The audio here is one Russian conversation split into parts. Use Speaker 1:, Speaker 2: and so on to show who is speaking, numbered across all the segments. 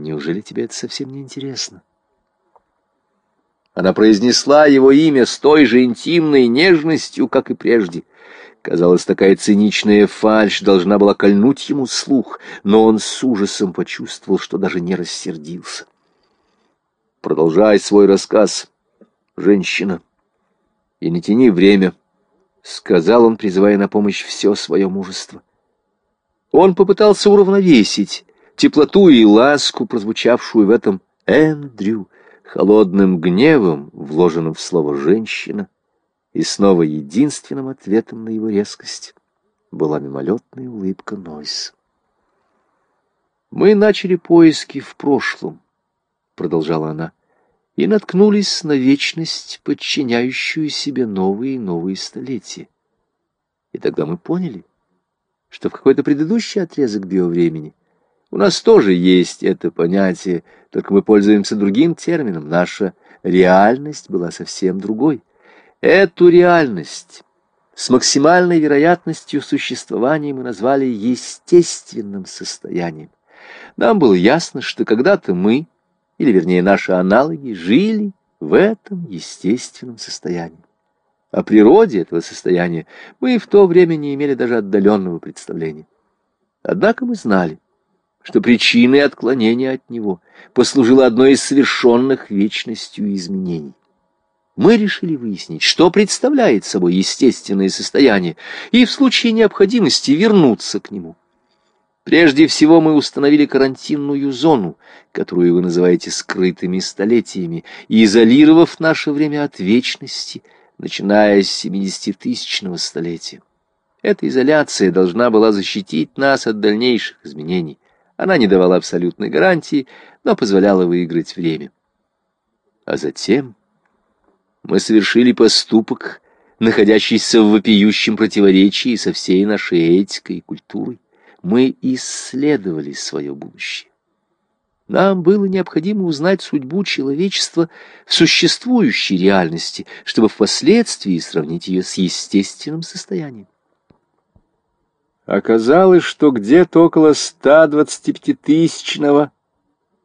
Speaker 1: Неужели тебе это совсем не интересно? Она произнесла его имя с той же интимной нежностью, как и прежде. Казалось, такая циничная фальшь должна была кольнуть ему слух, но он с ужасом почувствовал, что даже не рассердился. «Продолжай свой рассказ, женщина, и не тяни время», — сказал он, призывая на помощь все свое мужество. Он попытался уравновесить теплоту и ласку, прозвучавшую в этом «Эндрю», холодным гневом, вложенным в слово «женщина», и снова единственным ответом на его резкость была мимолетная улыбка Нойс. «Мы начали поиски в прошлом», — продолжала она, — «и наткнулись на вечность, подчиняющую себе новые и новые столетия. И тогда мы поняли, что в какой-то предыдущий отрезок биовремени у нас тоже есть это понятие, только мы пользуемся другим термином. Наша реальность была совсем другой. Эту реальность с максимальной вероятностью существования мы назвали естественным состоянием. Нам было ясно, что когда-то мы, или вернее наши аналоги, жили в этом естественном состоянии. О природе этого состояния мы в то время не имели даже отдаленного представления. Однако мы знали, что причиной отклонения от него послужило одно из совершенных вечностью изменений. Мы решили выяснить, что представляет собой естественное состояние, и в случае необходимости вернуться к нему. Прежде всего мы установили карантинную зону, которую вы называете скрытыми столетиями, изолировав наше время от вечности, начиная с 70-тысячного столетия. Эта изоляция должна была защитить нас от дальнейших изменений. Она не давала абсолютной гарантии, но позволяла выиграть время. А затем мы совершили поступок, находящийся в вопиющем противоречии со всей нашей этикой и культурой. Мы исследовали свое будущее. Нам было необходимо узнать судьбу человечества в существующей реальности, чтобы впоследствии сравнить ее с естественным состоянием. Оказалось, что где-то около 125-тысячного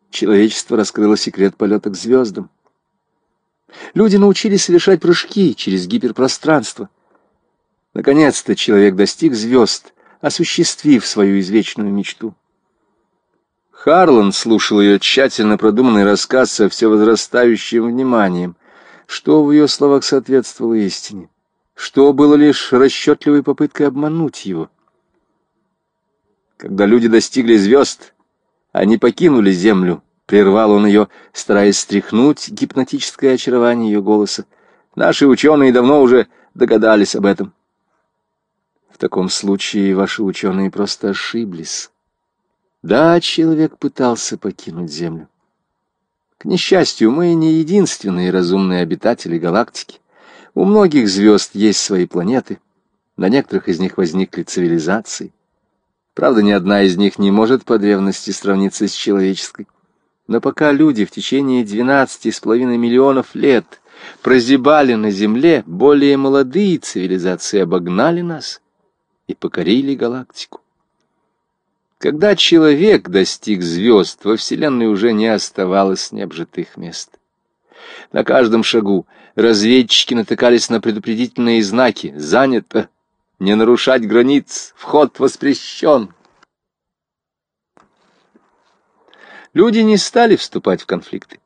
Speaker 1: человечество раскрыло секрет полета к звездам. Люди научились совершать прыжки через гиперпространство. Наконец-то человек достиг звезд, осуществив свою извечную мечту. Харлан слушал ее тщательно продуманный рассказ со все возрастающим вниманием, что в ее словах соответствовало истине, что было лишь расчетливой попыткой обмануть его. Когда люди достигли звезд, они покинули землю. Прервал он ее, стараясь стряхнуть гипнотическое очарование ее голоса. Наши ученые давно уже догадались об этом. В таком случае ваши ученые просто ошиблись. Да, человек пытался покинуть Землю. К несчастью, мы не единственные разумные обитатели галактики. У многих звезд есть свои планеты. На некоторых из них возникли цивилизации. Правда, ни одна из них не может по древности сравниться с человеческой. Но пока люди в течение двенадцати с половиной миллионов лет прозябали на земле, более молодые цивилизации обогнали нас и покорили галактику. Когда человек достиг звезд, во Вселенной уже не оставалось необжитых мест. На каждом шагу разведчики натыкались на предупредительные знаки «Занято! Не нарушать границ, вход воспрещен. Люди не стали вступать в конфликты.